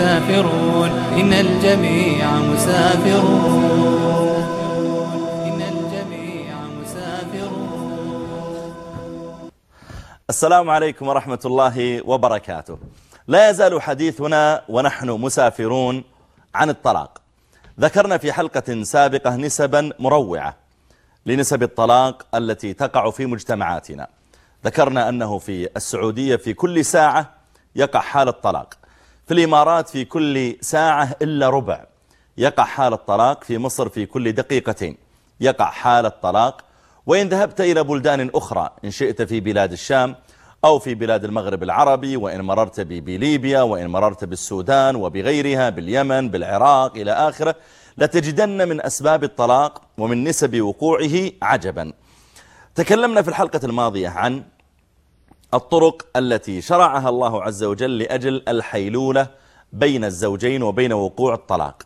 مسافرون. إن الجميع مسافرون. الجميع مسافرون. السلام عليكم ورحمة الله وبركاته. لا يزال حديثنا ونحن مسافرون عن الطلاق. ذكرنا في حلقة سابقة نسبا مروعة لنسب الطلاق التي تقع في مجتمعاتنا. ذكرنا أنه في السعودية في كل ساعة يقع حالة طلاق في الإمارات في كل ساعة إلا ربع. يقع حالة طلاق في مصر في كل دقيقتين. يقع حالة طلاق وإن ذهبت إلى بلدان أخرى إن شئت في بلاد الشام أو في بلاد المغرب العربي وإن مررت بليبيا وإن مررت بالسودان وبغيرها باليمن بالعراق إلى آخره لتجدن من أسباب الطلاق ومن نسب وقوعه عجبا. تكلمنا في الحلقة الماضية عن الطرق التي شرعها الله عز وجل لأجل الحيلولة بين الزوجين وبين وقوع الطلاق.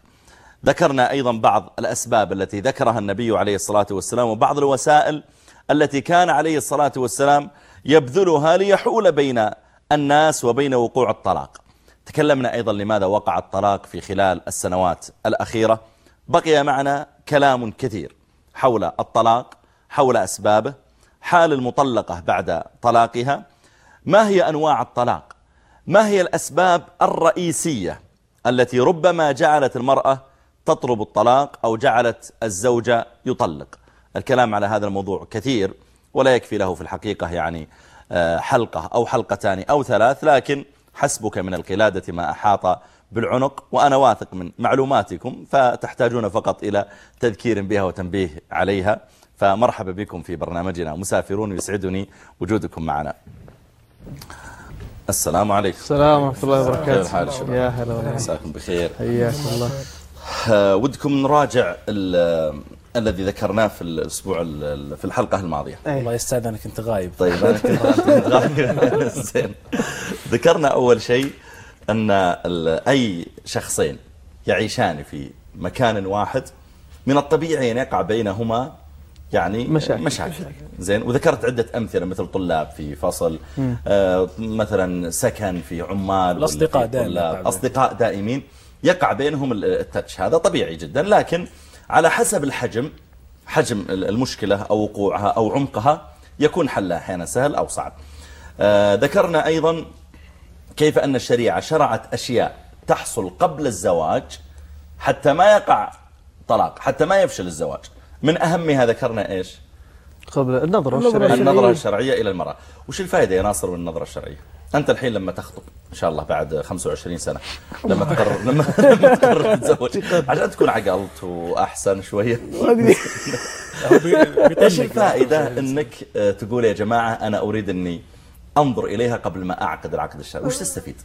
ذكرنا أيضا بعض الأسباب التي ذكرها النبي عليه الصلاة والسلام وبعض الوسائل التي كان عليه الصلاة والسلام يبذلها ليحول بين الناس وبين وقوع الطلاق. تكلمنا أيضا لماذا وقع الطلاق في خلال السنوات الأخيرة. بقي معنا كلام كثير حول الطلاق حول أسبابه حال المطلقة بعد طلاقها ما هي أنواع الطلاق؟ ما هي الأسباب الرئيسية التي ربما جعلت المرأة تطلب الطلاق أو جعلت الزوجة يطلق؟ الكلام على هذا الموضوع كثير ولا يكفي له في الحقيقة يعني آه، حلقة أو حلقتان أو ثلاث لكن حسبك من القلادة ما أحاط بالعنق وأنا واثق من معلوماتكم فتحتاجون فقط إلى تذكير بها وتنبيه عليها. فمرحبا بكم في برنامجنا مسافرون يسعدني وجودكم معنا. السلام عليكم. السلام ورحمة الله كيف وبركاته. الحال شباب؟ يا هلا والله مساكم بخير. حياك الله. آه، ودكم نراجع ال- الذي ذكرناه في الأسبوع ال- في الحلقة الماضية. الله يستاذنك انت غايب. طيب أنا كنت كنت غايب. زين. ذكرنا أول شيء أن ال- أي شخصين يعيشان في مكان واحد من الطبيعي أن يقع بينهما يعني مشاكل. مشاكل. زين وذكرت عدة أمثلة مثل طلاب في فصل آه مثلا سكن في عمال الأصدقاء بينهم. أصدقاء دائمين. يقع بينهم ال- التتش هذا طبيعي جدا لكن على حسب الحجم حجم ال- المشكلة أو وقوعها أو عمقها يكون حلها أحيانا سهل أو صعب. آه ذكرنا أيضا كيف أن الشريعة شرعت أشياء تحصل قبل الزواج حتى ما يقع طلاق حتى ما يفشل الزواج. من أهمها ذكرنا إيش؟ قبل النظرة النظرة الشرعية. النظرة الشرعية إلى المرأة. وش الفائدة يا ناصر من النظرة الشرعية؟ أنت الحين لما تخطب إن شاء الله بعد 25 سنة لما تقرر لما, لما تقرر تتزوج. عشان تكون عقلت وأحسن شوية. إيش الفائدة أنك آه، تقول يا جماعة أنا أريد أني أنظر إليها قبل ما أعقد العقد الشرعي. وش تستفيد؟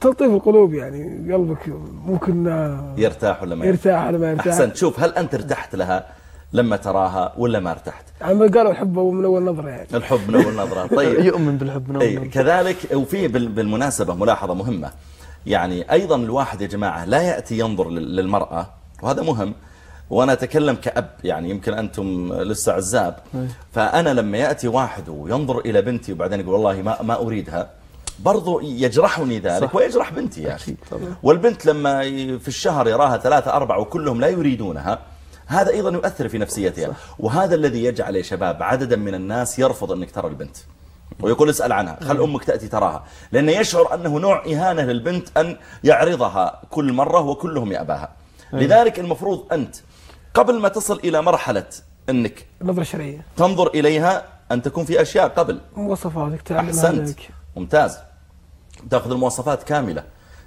تلطيف القلوب يعني قلبك ممكن آه، يرتاح ولا ما يرتاح؟ ولا ما يرتاح؟ أحسنت شوف هل أنت ارتحت لها؟ لما تراها ولا ما ارتحت. عم قالوا الحب من أول نظرة يعني. الحب من أول نظرة. طيب. يؤمن بالحب من أي أول كذلك وفي بال- بالمناسبة ملاحظة مهمة. يعني أيضا الواحد يا جماعة لا يأتي ينظر لل- للمرأة وهذا مهم. وأنا أتكلم كأب يعني يمكن أنتم لسه عزاب. فأنا لما يأتي واحد وينظر إلى بنتي وبعدين يقول والله ما, ما أريدها برضو يجرحني ذلك صح. ويجرح بنتي يا طبعا. والبنت لما في الشهر يراها ثلاثة أربعة وكلهم لا يريدونها هذا أيضا يؤثر في نفسيتها. وهذا الذي يجعل يا شباب عددا من الناس يرفض أنك ترى البنت. ويقول اسأل عنها خل أمك تأتي تراها. لأنه يشعر أنه نوع إهانة للبنت أن يعرضها كل مرة وكلهم يأباها. لذلك المفروض أنت قبل ما تصل إلى مرحلة أنك النظره الشرعيه تنظر إليها أن تكون في أشياء قبل. مواصفاتك أحسنت. ممتاز. تأخذ المواصفات كاملة.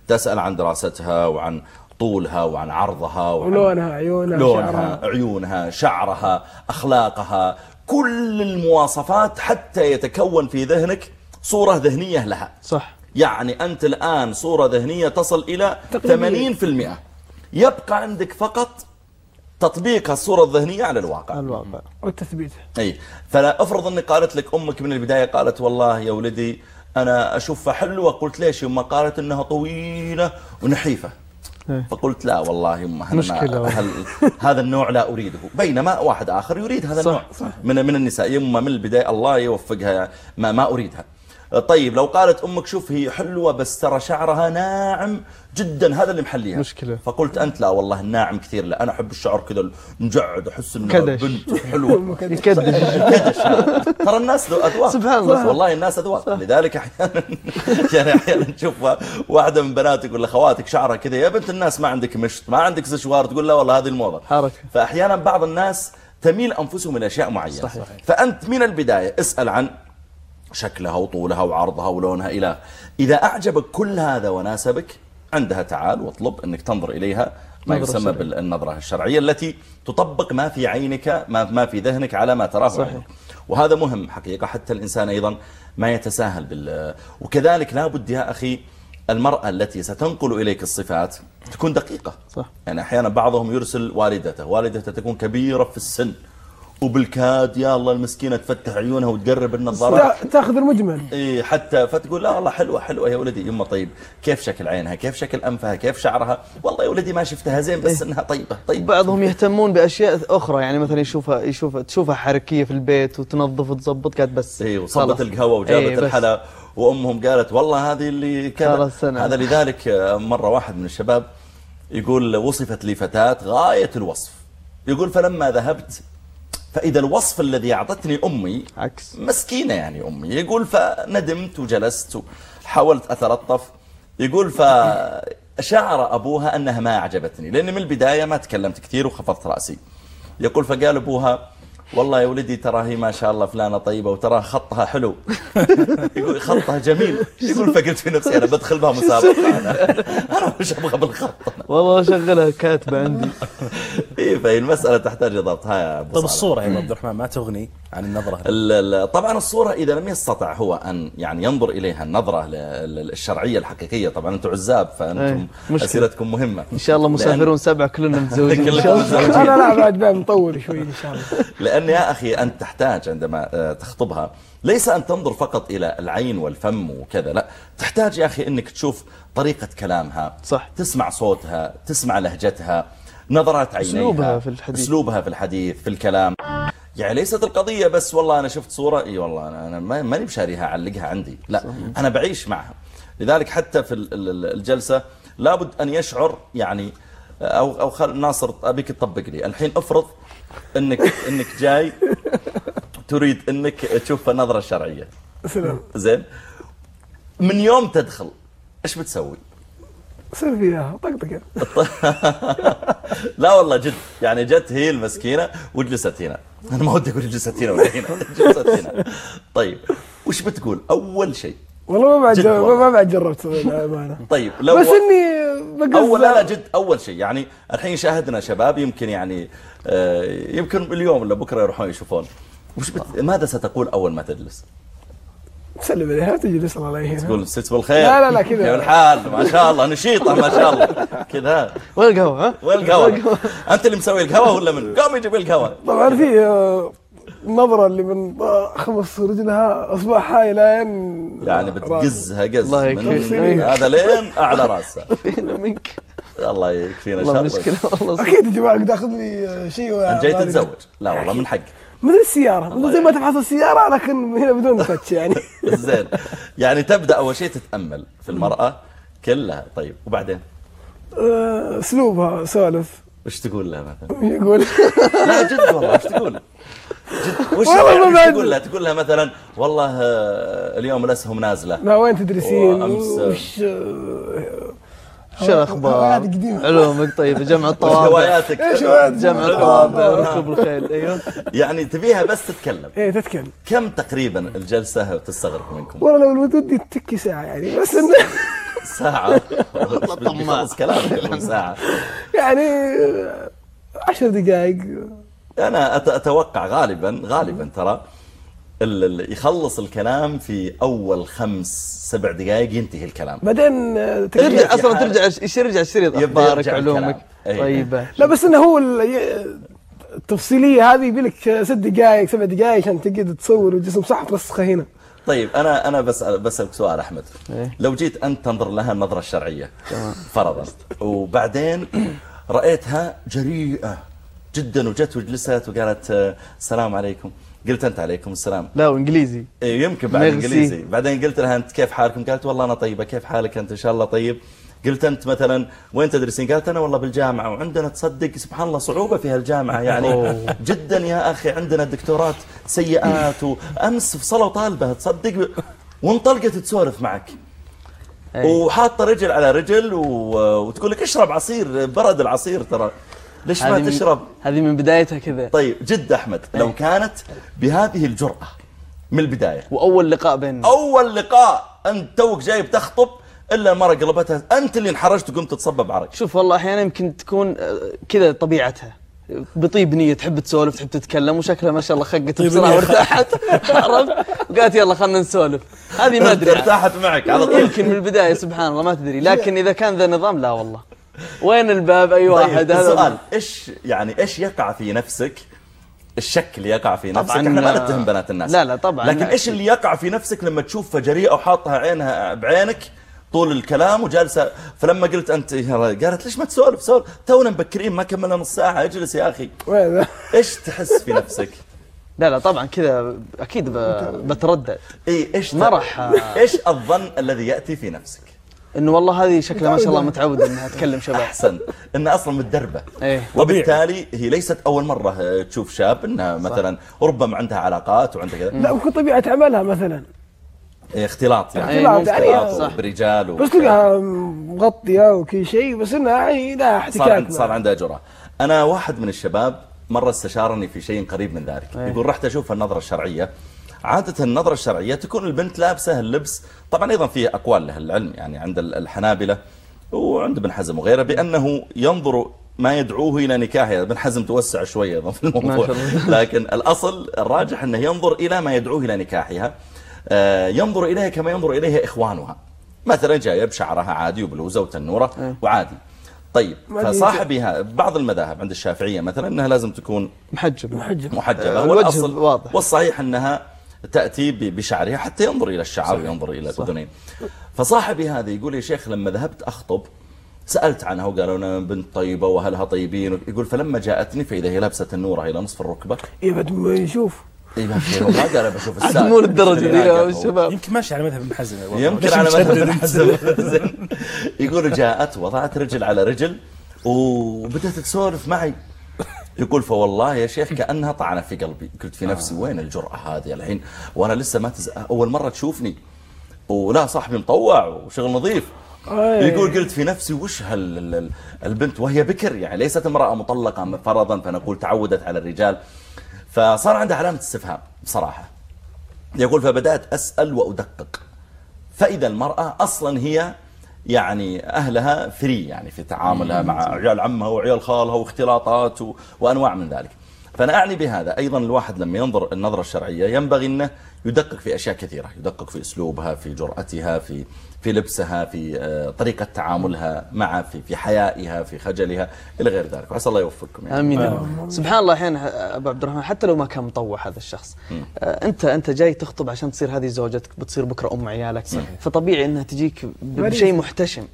تسأل عن دراستها وعن طولها وعن عرضها وعن ولونها عيونها لونها شعرها. عيونها شعرها أخلاقها كل المواصفات حتى يتكون في ذهنك صورة ذهنية لها. صح. يعني أنت الآن صورة ذهنية تصل إلى تقريبية. 80% يبقى عندك فقط تطبيق الصورة الذهنية على الواقع. الواقع. والتثبيت. أي. فلا أفرض أني قالت لك أمك من البداية قالت والله يا ولدي أنا أشوفها حلوة قلت ليش؟ يما قالت إنها طويلة ونحيفة. إيه. فقلت لا والله مشكلة. هل هذا النوع لا أريده. بينما واحد آخر يريد هذا النوع. من من النساء يما من البداية الله يوفقها ما ما أريدها. طيب لو قالت أمك شوف هي حلوة بس ترى شعرها ناعم جدا هذا اللي محليها مشكلة. فقلت أنت لا والله الناعم كثير لا أنا أحب الشعر كذا مجعد أحس إنه كدش. بنت حلوة يكدش كدش ترى الناس ذو أذواق سبحان الله. والله الناس أذواق لذلك أحيانا يعني أحيانا نشوف واحدة من بناتك ولا خواتك شعرها كذا يا بنت الناس ما عندك مشط ما عندك سشوار تقول لا والله هذه الموضة حركة. فأحيانا بعض الناس تميل أنفسهم إلى أشياء معينة صحيح. فأنت من البداية اسأل عن شكلها وطولها وعرضها ولونها إلى إذا أعجبك كل هذا وناسبك عندها تعال واطلب أنك تنظر إليها ما يسمى. بالنظرة الشرعية التي تطبق ما في عينك ما, ما في ذهنك على ما تراه صحيح. عينك وهذا مهم حقيقة حتى الإنسان أيضا ما يتساهل بال وكذلك لابد يا أخي المرأة التي ستنقل إليك الصفات تكون دقيقة صح. يعني أحيانا بعضهم يرسل والدته والدته تكون كبيرة في السن وبالكاد يا الله المسكينة تفتح عيونها وتقرب النظارات تا- تاخذ المجمل. إيه حتى فتقول لا والله حلوة حلوة يا ولدي. يما طيب كيف شكل عينها؟ كيف شكل أنفها؟ كيف شعرها؟ والله يا ولدي ما شفتها زين بس إنها طيبة طيبة. بعضهم يهتمون بأشياء أخرى يعني مثلا يشوفها يشوفها تشوفها حركية في البيت وتنظف وتظبط قالت بس اي وصبت خلاص. القهوة وجابت إيه،. الحلا وأمهم قالت والله هذه اللي كذا. هذا لذلك آه، مرة واحد من الشباب يقول وصفت لي فتاة غاية الوصف. يقول فلما ذهبت فإذا الوصف الذي أعطتني أمي عكس. مسكينة يعني أمي. يقول فندمت وجلست وحاولت أتلطف. يقول فشعر أبوها أنها ما أعجبتني لأن من البداية ما تكلمت كثير وخفضت رأسي. يقول فقال أبوها والله يا ولدي ترى هي ما شاء الله فلانة طيبة وترى خطها حلو. يقول خطها جميل. يقول فقلت في نفسي أنا بدخل بها مسابقة أنا, أنا مش أبغى بالخط. والله شغلها كاتبة عندي. إيه فهي المسألة تحتاج ضبط ها يا أبو طب صالح. الصورة يا أبو عبد الرحمن ما تغني عن النظرة ال- ال- طبعا الصورة إذا لم يستطع هو أن يعني ينظر إليها النظرة ل- ال- الشرعية الحقيقية. طبعا أنتم عزاب فأنتم إيه، مشكلة. أسئلتكم مهمة. إن شاء الله مسافرون سبعه كلنا متزوجين. إن شاء الله. أنا لا بعد بعد مطول شوي إن شاء الله. لأن يا أخي أنت تحتاج عندما آه، تخطبها ليس أن تنظر فقط إلى العين والفم وكذا لا تحتاج يا أخي أنك تشوف طريقة كلامها صح. تسمع صوتها تسمع لهجتها نظرات عينيها أسلوبها في الحديث. أسلوبها في الحديث في الكلام يعني ليست القضية بس والله أنا شفت صورة إي والله أنا, أنا ما- ماني بشاريها أعلقها عندي لا صحيح. أنا بعيش معها لذلك حتى في ال- ال- الجلسة لابد أن يشعر يعني أو أو خل ناصر أبيك تطبق لي الحين افرض انك انك جاي تريد انك تشوف الشرعية سلام. زين. من يوم تدخل إيش بتسوي؟ سر فيها. طقطقه لا والله جد. يعني جت هي المسكينة وجلست هنا. أنا ما ودي أقول جلست هنا ولا هنا. جلست هنا. طيب. وش بتقول؟ أول شيء. والله ما بعد. ما بعد جربت الامانه طيب لو بس إني أول لا لا جد أول شيء يعني الحين شاهدنا شباب يمكن يعني آه، يمكن اليوم ولا بكرة يروحون يشوفون. وش بت... ماذا ستقول أول ما تجلس؟ تسلم عليها تجلس الله عليها. تقول ست بالخير. لا، لا، لا، كذا. كيف الحال؟ ما شاء الله نشيطة ما شاء الله. كذا. وين القهوه ها؟ وين القهوة أنت اللي مسوي القهوة ولا من؟ قام يجيب القهوة. طبعا في النظرة اللي من خمس رجلها اصبعها لين يعني بتقزها قز الله من يكفيك. هذا لين أعلى راسها فينا منك؟ الله يكفينا والله شر. مشكله والله. أكيد يا جماعة قد اخذ لي شيء انت جاي تتزوج. لا والله من حق مثل السيارة. مثل زي ما تفحص السيارة لكن هنا بدون تاتش يعني. زين. يعني تبدأ أول شيء تتأمل في المرأة كلها. طيب وبعدين؟ آه، أسلوبها سولف وش تقول لها مثلا؟ يقول. لا جد والله وش تقول؟ وش والله ما. تقول لها تقول لها مثلا والله آه، اليوم الاسهم نازلة. لا وين تدرسين؟ وأمس- وش آه، شو الأخبار؟ علومك؟ طيب جمع الطوابع. هواياتك؟ جمع الطوابع ركوب الخيل. أيوه. يعني تبيها بس تتكلم. إيه تتكلم. كم تقريبا الجلسة تستغرق منكم؟ والله لو ودي تكي ساعة يعني بس انه ساعة. بيخلص كلامك من ساعة. يعني آه، عشر دقائق. أنا أت- أتوقع غالبا غالبا ترى ال- ال- يخلص الكلام في أول خمس سبع دقائق ينتهي الكلام. بعدين آه، ترجع أصلا ترجع يرجع الشريط أخبارك الكلام. علومك. أي. طيبه لا بس إنه هو ال- ي- التفصيلية هذه يبي لك ست دقائق سبع دقائق عشان تقعد تصور الجسم صح ترسخه هنا. طيب أنا أنا بسال بسألك سؤال أحمد. إيه. لو جيت أنت تنظر لها النظرة الشرعية فرضا وبعدين رأيتها جريئة جدا وجت وجلست وقالت آه، السلام عليكم. قلت أنت عليكم السلام. لا وإنجليزي. إيه، يمكن بعد ميرسي. إنجليزي. بعدين قلت لها أنت كيف حالكم؟ قالت والله أنا طيبة. كيف حالك أنت؟ إن شاء الله طيب. قلت أنت مثلا وين تدرسين؟ قالت أنا والله بالجامعة. وعندنا تصدق سبحان الله صعوبة في هالجامعة. يعني جدا يا أخي عندنا دكتورات سيئات وأمس فصلوا طالبة. تصدق وانطلقت تسولف معك. وحاطة رجل على رجل. وتقول لك اشرب عصير برد العصير ترى. ليش ما تشرب؟ هذه من بدايتها كذا. طيب جد أحمد لو كانت بهذه الجرأة من البداية. وأول لقاء بيننا. أول لقاء أنت توك جاي بتخطب إلا المرة قلبتها أنت اللي انحرجت وقمت تصبب عرق شوف والله أحيانا يمكن تكون آه، كذا طبيعتها. بطيب نية تحب تسولف تحب تتكلم وشكلها ما شاء الله خقت بسرعة نية. وارتاحت. عرفت؟ وقالت يلا خلنا نسولف. هذه ما أدري. ارتاحت معك على طول. يمكن من البداية سبحان الله ما تدري. لكن إذا كان ذا نظام لا والله. وين الباب أي واحد؟ طيب هذا السؤال إيش يعني إيش يقع في نفسك؟ الشك اللي يقع في نفسك. إحنا ما آه، نتهم بنات الناس. لا، لا، طبعاً. لكن إيش اللي يقع في نفسك لما تشوف جريئة وحاطها عينها بعينك طول الكلام وجالسة؟ فلما قلت أنت قالت ليش ما تسولف؟ سولف. تونا مبكرين ما كملنا نص ساعة. اجلس يا أخي؟ إيش تحس في نفسك؟ لا لا طبعا كذا أكيد ب- بتردد. اي إيش ما راح- إيش الظن الذي يأتي في نفسك؟ إنه والله هذه شكلها ما شاء الله متعودة إنها تكلم شباب. أحسن. إنها أصلا متدربة. إيه. وبالتالي هي ليست أول مرة آه، تشوف شاب إنها مثلا ربما عندها علاقات وعندها كذا. لا ممكن طبيعة عملها مثلا. إيه، اختلاط يعني. إيه،. اختلاط صح. برجال و... بس تلقاها مغطية وكل شيء بس إنها يعني صار احتكاك صار. عندها جرأة. أنا واحد من الشباب مرة استشارني في شيء قريب من ذلك. يقول رحت أشوف النظرة الشرعية. عادة النظرة الشرعية تكون البنت لابسة اللبس طبعا أيضا في أقوال له العلم يعني عند ال- الحنابلة وعند ابن حزم وغيره بأنه ينظر ما يدعوه إلى نكاحها ابن حزم توسع شوية أيضا في الموضوع. لكن الأصل الراجح أنه ينظر إلى ما يدعوه إلى نكاحها. آه، ينظر إليها كما ينظر إليها إخوانها. مثلا جاية بشعرها عادي وبلوزة وتنورة وعادي. طيب فصاحبها بعض المذاهب عند الشافعية مثلا أنها لازم تكون محجب محجب محجبة. آه، الوجه والأصل واضح. والصحيح أنها تأتي ب- بشعرها حتى ينظر إلى الشعر وينظر إلى الأذنين فصاحبي هذا يقول يا شيخ لما ذهبت أخطب سألت عنها وقالوا أنا بنت طيبة وأهلها طيبين. يقول فلما جاءتني فإذا هي لابسة النورة إلى نصف الركبة. اي بعد ما يشوف. إيه ما قال بشوف عاد الساعة دي يا الشباب يمكن ماشي على مذهب ابن حزم. يمكن على مذهب أنت؟ حزم يقول جاءت وضعت رجل على رجل وبدأت تسولف معي. يقول فوالله يا شيخ كأنها طعنة في قلبي. قلت في نفسي وين الجرأة هذه الحين؟ وأنا لسه ما تز... أول مرة تشوفني. ولا صاحبي مطوع وشغل نظيف. يقول قلت في نفسي وش هال ال- ال- البنت وهي بكر؟ يعني ليست امرأة مطلقة فرضا فنقول تعودت على الرجال. فصار عندها علامة استفهام بصراحة. يقول فبدأت أسأل وأدقق. فإذا المرأة أصلا هي يعني أهلها فري يعني في تعاملها مع عيال عمها وعيال خالها واختلاطات. وأنواع من ذلك. فأنا أعني بهذا. أيضا الواحد لما ينظر النظرة الشرعية ينبغي أنه يدقق في أشياء كثيرة. يدقق في أسلوبها في جرأتها في في لبسها في آه، طريقة تعاملها مع في في حيائها في خجلها إلى غير ذلك. وعسى الله يوفقكم يعني. رب. سبحان الله أحيانا أبو عبد الرحمن حتى لو ما كان مطوع هذا الشخص آه، أنت أنت جاي تخطب عشان تصير هذه زوجتك بتصير بكرة أم عيالك. فطبيعي إنها تجيك بشيء محتشم.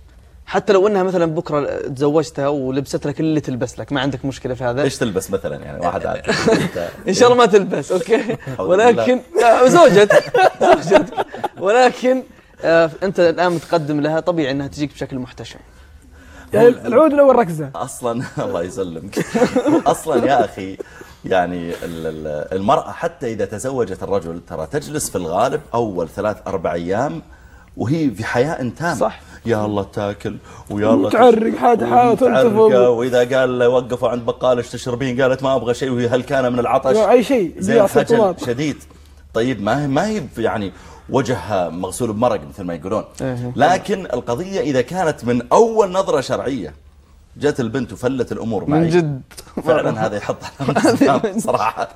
حتى لو إنها مثلا بكرة تزوجتها ولبست لك اللي تلبس لك ما عندك مشكلة في هذا. إيش تلبس مثلا يعني؟ واحد عاد. إن شاء الله ما تلبس أوكي؟ ولكن آه، زوجتك زوجتك. ولكن آه، أنت الآن متقدم لها طبيعي إنها تجيك بشكل محتشم يعني العود الأول ركزة أصلا الله يسلمك أصلا يا أخي يعني ال- ال- المرأة حتى إذا تزوجت الرجل ترى تجلس في الغالب أول ثلاث أربع أيام وهي في حياء تام صح. يا الله تاكل ويا الله حاجة متعرقة، تنتفض. وإذا قال وقفوا عند بقال إيش تشربين قالت ما أبغى شيء وهي هلكانة من العطش أي شيء زي عصير خجل طماط. شديد طيب ما هي ما هي يعني وجهها مغسول بمرق مثل ما يقولون. إيه. لكن القضية إذا كانت من أول نظرة شرعية جت البنت وفلت الأمور معي من جد. فعلا هذا يحط صراحة.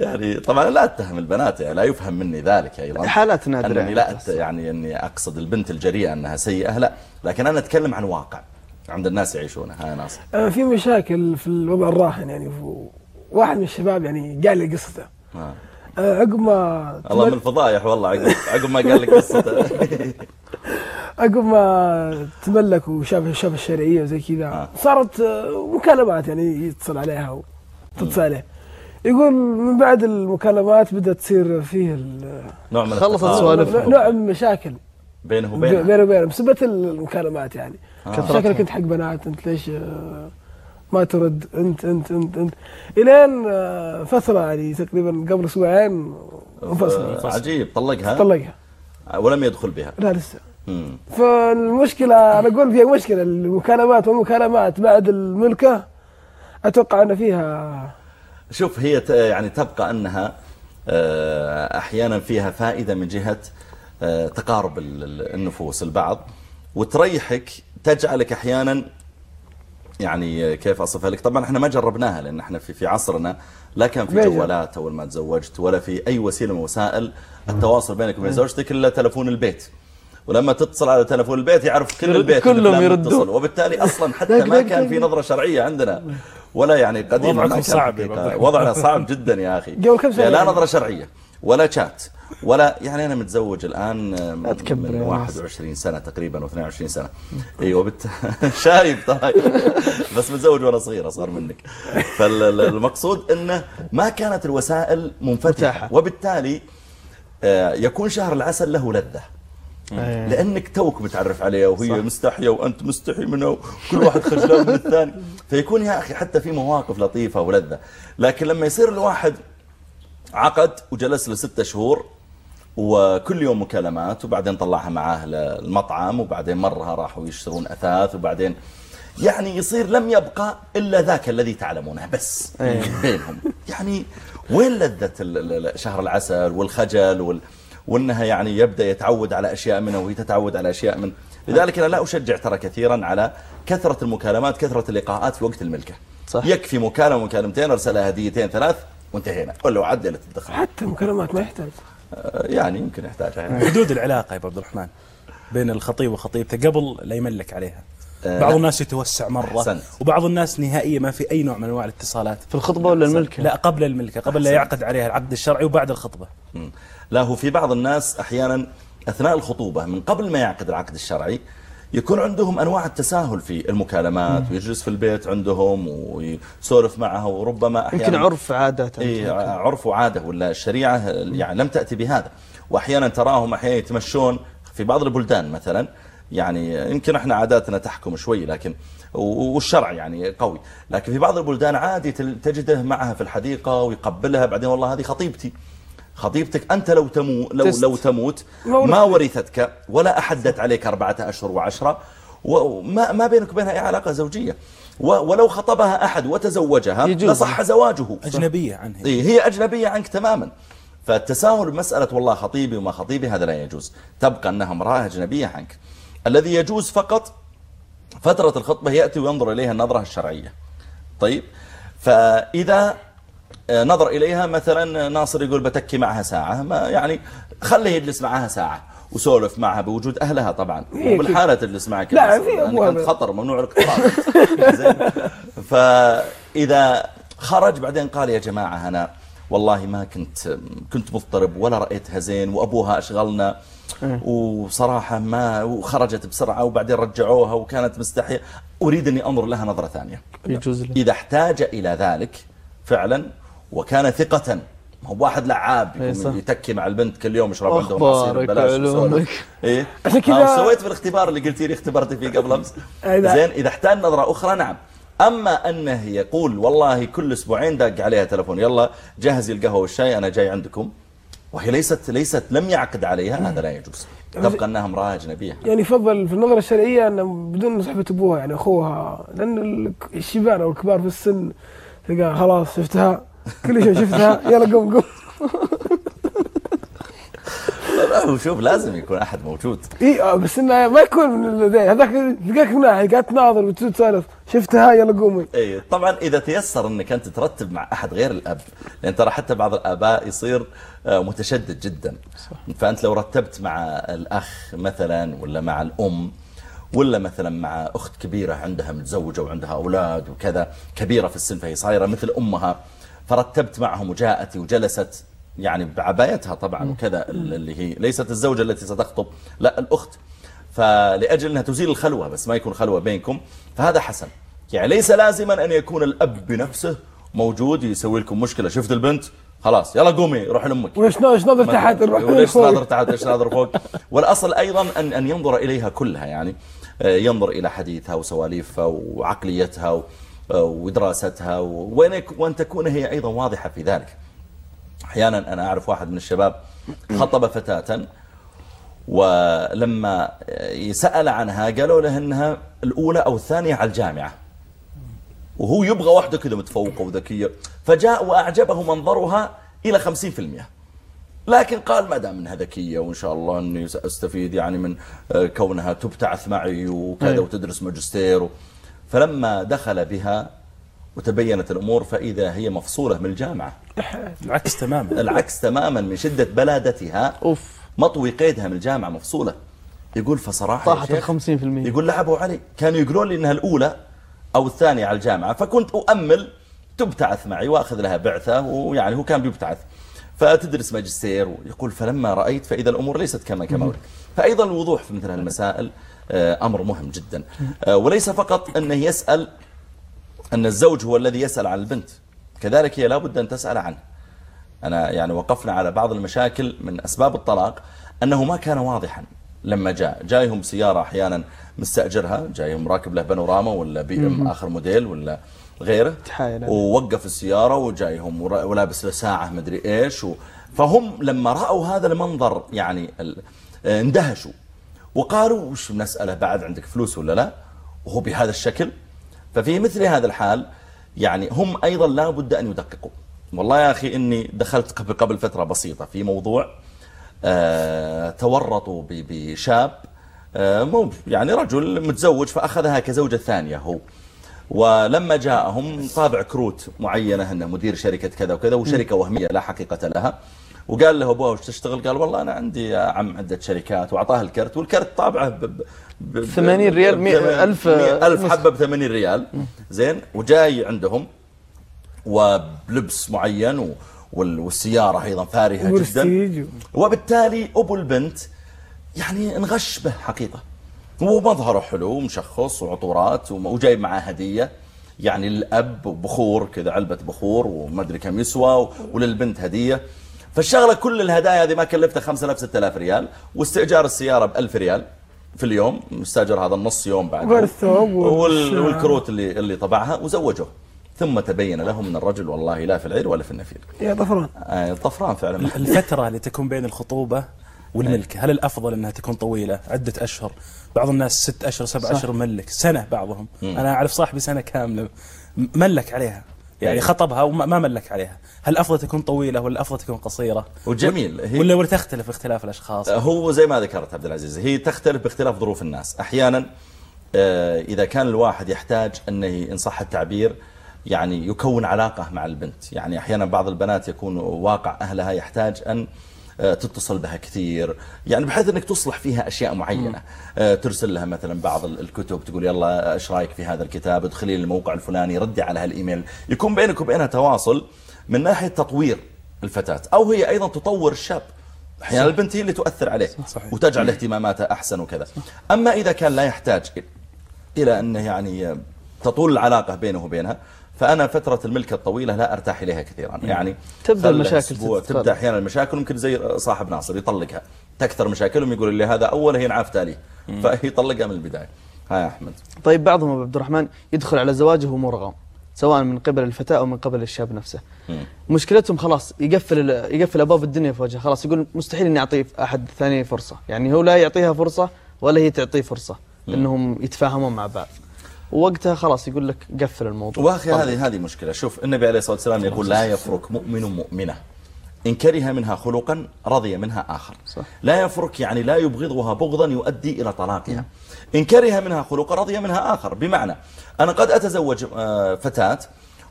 يعني طبعا لا أتهم البنات يعني لا يفهم مني ذلك أيضا. حالات نادرة أنني لا أت يعني أني أقصد البنت الجريئة أنها سيئة لا. لكن أنا أتكلم عن واقع عند الناس يعيشونه. ها يا ناصر. آه، في مشاكل في الوضع الراهن يعني. واحد من الشباب يعني قال لي قصته. آه، عقب ما الله من الفضايح والله عقب عقب ما قال لك قصته عقب ما تملك وشاف شاف الشرعية وزي كذا آه. صارت آه، مكالمات يعني يتصل عليها وتتصل عليه يقول من بعد المكالمات بدأت تصير فيه نوع من خلصت. سوالف. نوع من المشاكل بينه وبينها بينه وبينه بسبب المكالمات يعني كثرتها. شكلك انت حق بنات انت ليش آه، ما ترد انت انت انت انت. الين آه، فتره يعني تقريبا قبل أسبوعين انفصل آه، عجيب. طلقها؟ طلقها. ولم يدخل بها؟ لا لسه. مم. فالمشكلة أنا أقول فيها مشكلة المكالمات والمكالمات بعد الملكة أتوقع أن فيها شوف هي يعني تبقى أنها آه، أحيانا فيها فائدة من جهة آه، تقارب ال- ال- النفوس البعض. وتريحك تجعلك أحيانا يعني كيف أصفها لك طبعا إحنا ما جربناها لأن إحنا في, في عصرنا لا كان في. جوالات أول ما تزوجت ولا في أي وسيلة من وسائل التواصل بينك وبين زوجتك إلا تلفون البيت ولما تتصل على تلفون البيت يعرف كل البيت كلهم يردون. وبالتالي أصلا حتى ما كان في نظرة شرعية عندنا ولا يعني قديما كان صعب. وضعنا صعب جدا يا أخي قبل كم سنة لا يعني؟ نظرة شرعية ولا شات ولا يعني أنا متزوج الآن من, تكبر من يا ناس. 21 سنة تقريبا و 22 سنة أيوه بت... شايب طيب بس متزوج وأنا صغير أصغر منك فالمقصود أنه ما كانت الوسائل منفتحة متاحة. وبالتالي آه، يكون شهر العسل له لذة إيه. لأنك توك متعرف عليها وهي صح. مستحية وأنت مستحي منها وكل واحد خجلان من الثاني فيكون يا أخي حتى في مواقف لطيفة ولذة لكن لما يصير الواحد عقد وجلس له ستة شهور وكل يوم مكالمات وبعدين طلعها معاه للمطعم وبعدين مرها راحوا يشترون أثاث وبعدين يعني يصير لم يبقى إلا ذاك الذي تعلمونه بس. بينهم. يعني وين لذة شهر العسل والخجل وال وإنها يعني يبدأ يتعود على أشياء منه وهي تتعود على أشياء من لذلك أنا لا أشجع ترى كثيرا على كثرة المكالمات كثرة اللقاءات في وقت الملكة. صح. يكفي مكالمة مكالمتين أرسلها هديتين ثلاث وانتهينا ولو عدلت الدخل حتى المكالمات ما يحتاج آه، يعني يمكن يحتاجها حدود العلاقة يا ابو عبد الرحمن بين الخطيب وخطيبته قبل لا يملك عليها آه، بعض. الناس يتوسع مرة أحسنت. وبعض الناس نهائيا ما في أي نوع من أنواع الاتصالات في الخطبة ولا الملكة؟ لا قبل الملكة قبل لا يعقد عليها العقد الشرعي وبعد الخطبة. لا هو في بعض الناس أحيانا أثناء الخطوبة من قبل ما يعقد العقد الشرعي يكون عندهم أنواع التساهل في المكالمات ويجلس في البيت عندهم ويسولف معها وربما أحيانا يمكن عرف إي عرف وعاده ولا الشريعة يعني لم تأتي بهذا. وأحيانا تراهم أحيانا يتمشون في بعض البلدان مثلا. يعني يمكن إحنا عاداتنا تحكم شوي لكن والشرع يعني قوي. لكن في بعض البلدان عادي تجده معها في الحديقة ويقبلها بعدين والله هذه خطيبتي. خطيبتك أنت لو تمو لو. لو تموت ما ورثت. ما ورثتك ولا أحدت عليك أربعة أشهر وعشرة وما ما بينك وبينها أي علاقة زوجية. و- ولو خطبها أحد وتزوجها. لصح زواجه. أجنبية عنها إيه هي أجنبية عنك تماما. فالتساهل بمسألة والله خطيبي وما خطيبي هذا لا يجوز. تبقى أنها امرأة أجنبية عنك. الذي يجوز فقط فترة الخطبة يأتي وينظر إليها النظرة الشرعية. طيب فإذا نظر إليها. مثلا ناصر يقول بتكي معها ساعة. ما يعني خليه يجلس معها ساعة وسولف معها بوجود أهلها طبعا. إيه وبالحالة تجلس معك لا، في أبواب. أنت خطر ممنوع الاقتراب زين. فإذا خرج بعدين قال يا جماعة أنا والله ما كنت كنت مضطرب ولا رأيتها زين وأبوها أشغلنا. وصراحة ما وخرجت بسرعة وبعدين رجعوها وكانت مستحية أريد أني أنظر لها نظرة ثانية. إذا احتاج إلى ذلك فعلا وكان ثقة. هو واحد لعاب إيه. يكون يتكي مع البنت كل يوم يشرب عندهم عصير ببلاش. إيه؟ كذا- سويت في الاختبار اللي قلتي لي اختبرتي فيه قبل أمس. زين إذا احتاج نظرة أخرى نعم. أما أنه يقول والله كل أسبوعين دق عليها تلفون يلا جهزي القهوة والشاي أنا جاي عندكم. وهي ليست ليست لم يعقد عليها هذا لا يجوز. تبقى أنها امراه اجنبيه يعني يفضل في النظرة الشرعية أنه بدون صحبة أبوها يعني أخوها لأن ال- الشبان أو الكبار في السن تلقى خلاص شفتها كل شيء شفتها يلا قوم قوم. شوف لازم يكون أحد موجود. إي آه، بس إنه ما يكون من. هذاك تلقاك من ناحية قاعد تناظر وتسولف شفتها يلا قومي. إي طبعا إذا تيسر إنك أنت ترتب مع أحد غير الأب لأن ترى حتى بعض الآباء يصير آه، متشدد جدا. فأنت لو رتبت مع الأخ مثلا ولا مع الأم ولا مثلا مع أخت كبيرة عندها متزوجة وعندها أولاد وكذا كبيرة في السن فهي صايرة مثل أمها فرتبت معهم وجاءت وجلست يعني بعبايتها طبعا وكذا اللي هي ليست الزوجة التي ستخطب لا الأخت. فلأجل أنها تزيل الخلوة بس ما يكون خلوة بينكم فهذا حسن. يعني ليس لازما أن يكون الأب بنفسه موجود يسوي لكم مشكلة. شفت البنت؟ خلاص يلا قومي روحي لأمك. إيش ناظر تحت؟ وليش. ناظر تحت؟ إيش ناظر فوق؟ والأصل أيضا ان أن ينظر إليها كلها يعني. آه، ينظر إلى حديثها وسواليفها وعقليتها آه، ودراستها وأن تكون هي أيضا واضحة في ذلك. أحيانا أنا أعرف واحد من الشباب خطب فتاة ولما سأل عنها قالوا له إنها الأولى أو الثانية على الجامعة. وهو يبغى واحدة كذا متفوقة وذكية. فجاء وأعجبه منظرها إلى 50% لكن قال ما دام إنها ذكية وإن شاء الله إني سأستفيد يعني من آه، كونها تبتعث معي وكذا. وتدرس ماجستير. و- فلما دخل بها وتبينت الأمور فإذا هي مفصولة من الجامعة. العكس تماما. العكس تماما من شدة بلادتها. أوف. مطوي قيدها من الجامعة مفصولة. يقول فصراحة طاحت شيخ ال 50% يقول أبو علي كانوا يقولون لي إنها الأولى. أو الثانية على الجامعة فكنت أؤمل تبتعث معي وأخذ لها بعثة ويعني هو كان بيبتعث. فتدرس ماجستير ويقول فلما رأيت فإذا الأمور ليست كما كما أريد. فايضا الوضوح في مثل هالمسائل آه، أمر مهم جدا. آه، وليس فقط أنه يسأل أن الزوج هو الذي يسأل عن البنت. كذلك هي لابد أن تسأل عنه. أنا يعني وقفنا على بعض المشاكل من أسباب الطلاق أنه ما كان واضحا. لما جاء. جايهم سيارة أحيانا مستأجرها جايهم راكب له بانوراما ولا بي ام آخر موديل ولا غيره. تحايل. ووقف السيارة وجايهم ولابس له ساعة مدري إيش و فهم لما رأوا هذا المنظر يعني ال- آه، اندهشوا. وقالوا وش نسأله بعد عندك فلوس ولا لا؟ وهو بهذا الشكل. ففي مثل هذا الحال يعني هم أيضا لا بد أن يدققوا. والله يا أخي إني دخلت قبل, قبل فترة بسيطة في موضوع تورطوا ب- بشاب آه مو يعني رجل متزوج فأخذها كزوجة ثانية هو. ولما جاءهم طابع كروت معينة أنه مدير شركة كذا وكذا وشركة وهمية لا حقيقة لها. وقال له أبوه وش تشتغل؟ قال والله أنا عندي يا عم عدة شركات. وأعطاه الكرت والكرت طابعه ب ب- ب 80 ريال، مية- ألف- ألف حبة ب 80 ريال زين وجاي عندهم وبلبس معين والسيارة أيضا فارهة جدا. وبالتالي أبو البنت يعني انغش به حقيقة. ومظهره حلو ومشخص وعطورات وجايب معاه هدية. يعني للأب بخور كذا علبة بخور وما أدري كم يسوى وللبنت هدية. فالشغلة كل الهدايا هذه ما كلفتها 5000 6000 ريال. واستئجار السيارة ب 1000 ريال في اليوم. مستأجر هذا النص يوم بعد. وغير الثوب وال... والشعر. والكروت اللي اللي طبعها وزوجوه ثم تبين له من الرجل والله لا في العير ولا في النفير. يا طفران. آه، طفران فعلا. الفترة اللي تكون بين الخطوبة والملكة هل الأفضل أنها تكون طويلة عدة أشهر؟ بعض الناس ست أشهر سبع أشهر ملك سنة بعضهم. أنا أعرف صاحبي سنة كاملة م- ملك عليها يعني يعني- خطبها وما ما ملك عليها. هل الأفضل تكون طويلة ولا الأفضل تكون قصيرة؟ وجميل. هي ولا ولا تختلف اختلاف الأشخاص؟ هو زي ما ذكرت عبد العزيز هي تختلف باختلاف ظروف الناس. أحيانا آه، إذا كان الواحد يحتاج أنه ان صح التعبير يعني يكون علاقة مع البنت. يعني أحيانا بعض البنات يكون واقع أهلها يحتاج أن آه، تتصل بها كثير. يعني بحيث إنك تصلح فيها أشياء معينة. آه، ترسل لها مثلا بعض ال- الكتب تقول يلا إيش رأيك في هذا الكتاب؟ ادخلي الموقع الفلاني ردي على هالإيميل. يكون بينك وبينها تواصل من ناحية تطوير الفتاة. أو هي أيضا تطور الشاب. أحيانا البنت هي اللي تؤثر عليه صحيح. وتجعل اهتماماتها أحسن وكذا. أما إذا كان لا يحتاج إلى انه يعني تطول العلاقة بينه وبينها فأنا فترة الملكه الطويلة لا أرتاح إليها كثيرا. يعني تبدأ خلها المشاكل. تبدأ أحيانا المشاكل ممكن زي صاحب ناصر يطلقها. تكثر مشاكلهم يقول لي هذا أول هي نعافت عليه فيطلقها من البداية. ها يا أحمد. طيب بعضهم أبو عبد الرحمن يدخل على زواجه مرغم سواء من قبل الفتاة أو من قبل الشاب نفسه. مم. مشكلتهم خلاص يقفل يقفل أبواب الدنيا في وجهه. خلاص يقول مستحيل إني أعطيه أحد ثاني فرصة. يعني هو لا يعطيها فرصة ولا هي تعطيه فرصة. إنهم يتفاهمون مع بعض. ووقتها خلاص يقول لك قفل الموضوع. وأخي. هذه هذه مشكلة. شوف النبي عليه الصلاة والسلام يقول لا يفرك مؤمن مؤمنة. إن كره منها خلقا رضي منها آخر. صح. لا يفرك يعني لا يبغضها بغضا يؤدي إلى طلاقها. إن كره منها خلقا رضي منها آخر. بمعنى أنا قد أتزوج آه، فتاة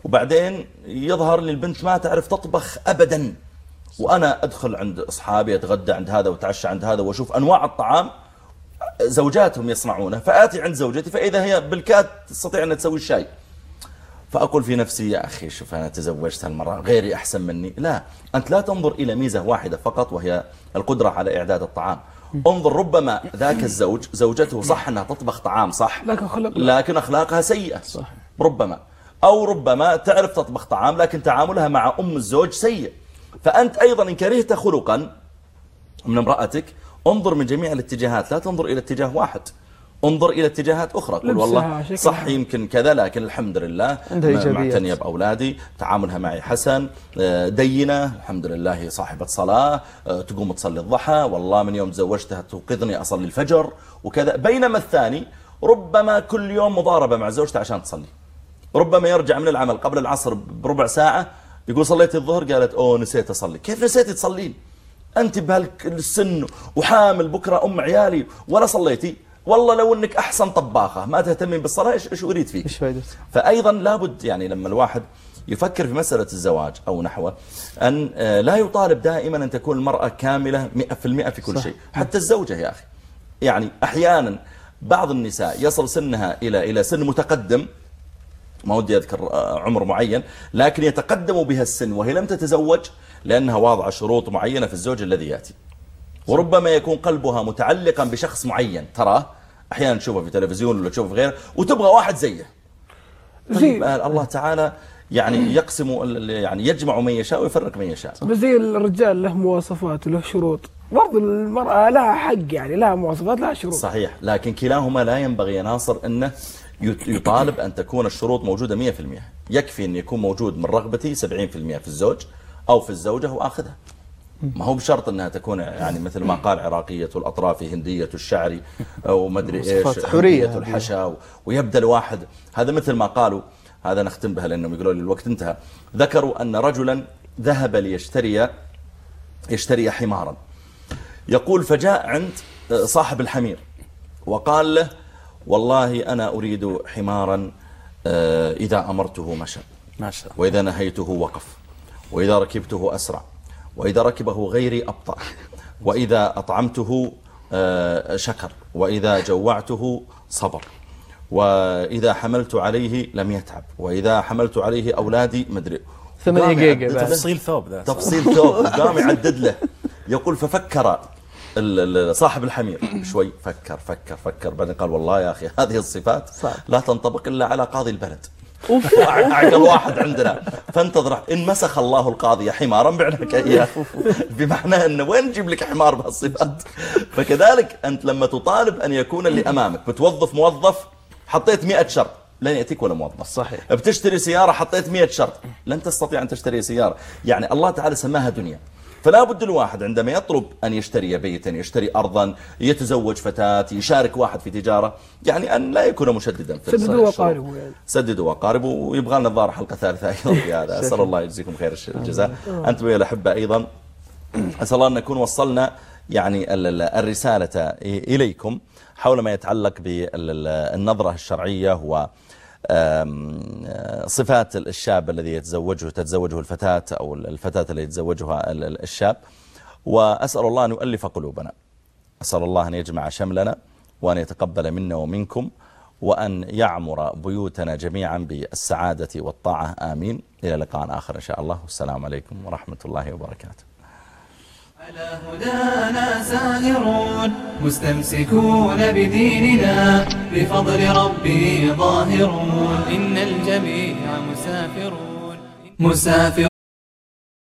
وبعدين يظهر لي البنت ما تعرف تطبخ ابدا. وأنا أدخل عند أصحابي أتغدى عند هذا وأتعشى عند هذا وأشوف أنواع الطعام زوجاتهم يصنعونه فآتي عند زوجتي فإذا هي بالكاد تستطيع أن تسوي الشاي فأقول في نفسي يا أخي شوف أنا تزوجت هالمرة غيري أحسن مني. لا أنت لا تنظر إلى ميزة واحدة فقط وهي القدرة على إعداد الطعام. انظر ربما ذاك الزوج زوجته صح أنها تطبخ طعام صح؟ لكن أخلاقها سيئة. صح. ربما. أو ربما تعرف تطبخ طعام لكن تعاملها مع أم الزوج سيء. فأنت أيضا إن كرهت خلقا من امرأتك انظر من جميع الاتجاهات لا تنظر إلى اتجاه واحد. انظر إلى اتجاهات أخرى قل والله. صح يمكن كذا لكن الحمد لله. معتنية بأولادي تعاملها معي حسن آه، دينة الحمد لله صاحبة صلاة آه، تقوم تصلي الضحى والله من يوم تزوجتها توقظني أصلي الفجر وكذا. بينما الثاني ربما كل يوم مضاربة مع زوجته عشان تصلي. ربما يرجع من العمل قبل العصر بربع ساعة يقول صليت الظهر قالت أوه نسيت أصلي. كيف نسيتي تصلين؟ أنت بهالسن وحامل بكرة أم عيالي ولا صليتي والله لو أنك أحسن طباخة ما تهتمين بالصلاة إيش إيش أريد فيك فائدته؟ فأيضا لابد يعني لما الواحد يفكر في مسألة الزواج أو نحوه أن آه، لا يطالب دائما أن تكون المرأة كاملة 100% في كل صح. شيء حتى الزوجة يا أخي يعني أحيانا بعض النساء يصل سنها إلى إلى سن متقدم ما ودي أذكر آه، عمر معين لكن يتقدم بها السن وهي لم تتزوج لأنها واضعة شروط معينة في الزوج الذي يأتي. وربما يكون قلبها متعلقا بشخص معين. تراه أحيانا تشوفه في تلفزيون ولا تشوفه في غيره وتبغى واحد زيه. طيب زي الله تعالى يعني يقسم يعني يجمع من يشاء ويفرق من يشاء. زي الرجال له مواصفات وله شروط. برضو المرأة لها حق يعني لها مواصفات لها شروط. صحيح لكن كلاهما لا ينبغي يا ناصر أنه يطالب أن تكون الشروط موجودة 100% يكفي أن يكون موجود من رغبتي 70% في الزوج. أو في الزوجة وآخذها. ما هو بشرط أنها تكون يعني مثل ما قال عراقية الأطراف هندية الشعر أو مدري إيش هندية الحشا و- ويبدأ الواحد. هذا مثل ما قالوا هذا نختم بها لأنهم يقولوا لي الوقت انتهى. ذكروا أن رجلا ذهب ليشتري يشتري حمارا. يقول فجاء عند صاحب الحمير وقال له والله أنا أريد حمارا آه، إذا أمرته مشى ما شاء الله. وإذا نهيته وقف. وإذا ركبته أسرع وإذا ركبه غيري أبطأ وإذا أطعمته آه، شكر وإذا جوعته صبر وإذا حملت عليه لم يتعب وإذا حملت عليه أولادي مدري ثمانية قام جيجا تفصيل ثوب ذا. تفصيل ثوب. قام يعدد له. يقول ففكر ال- ال- صاحب الحمير. شوي فكر فكر فكر. بعدين قال والله يا أخي هذه الصفات. لا تنطبق إلا على قاضي البلد. أعقل واحد عندنا. فانتظر. إن مسخ الله القاضي حمارا بعنا لك إياه بمعنى أنه وين نجيب لك حمار بهالصفات؟ فكذلك أنت لما تطالب أن يكون اللي أمامك بتوظف موظف حطيت مئة شرط. لن يأتيك ولا موظف. صحيح. بتشتري سيارة حطيت مئة شرط. لن تستطيع أن تشتري سيارة. يعني الله تعالى سماها دنيا. فلا بد الواحد عندما يطلب أن يشتري بيتا يشتري أرضا يتزوج فتاة يشارك واحد في تجارة يعني أن لا يكون مشددا في سددوا. وقاربوا يعني. سددوا وقاربوا ويبغى لنا الظاهر حلقة ثالثة أيضا في هذا أسأل الله يجزيكم خير الجزاء أنتم يا الأحبة أيضا أسأل الله أن نكون وصلنا يعني ال- ال- الرسالة إليكم حول ما يتعلق بالنظرة الشرعية و صفات الشاب الذي يتزوجه تتزوجه الفتاة أو الفتاة التي يتزوجها ال- ال- الشاب. وأسأل الله أن يؤلف قلوبنا. أسأل الله أن يجمع شملنا وأن يتقبل منا ومنكم وأن يعمر بيوتنا جميعا بالسعادة والطاعة. آمين. إلى لقاء آخر إن شاء الله. والسلام عليكم ورحمة الله وبركاته. على هدانا سائرون مستمسكون بديننا بفضل ربي ظاهرون. إن الجميع مسافرون. مسافر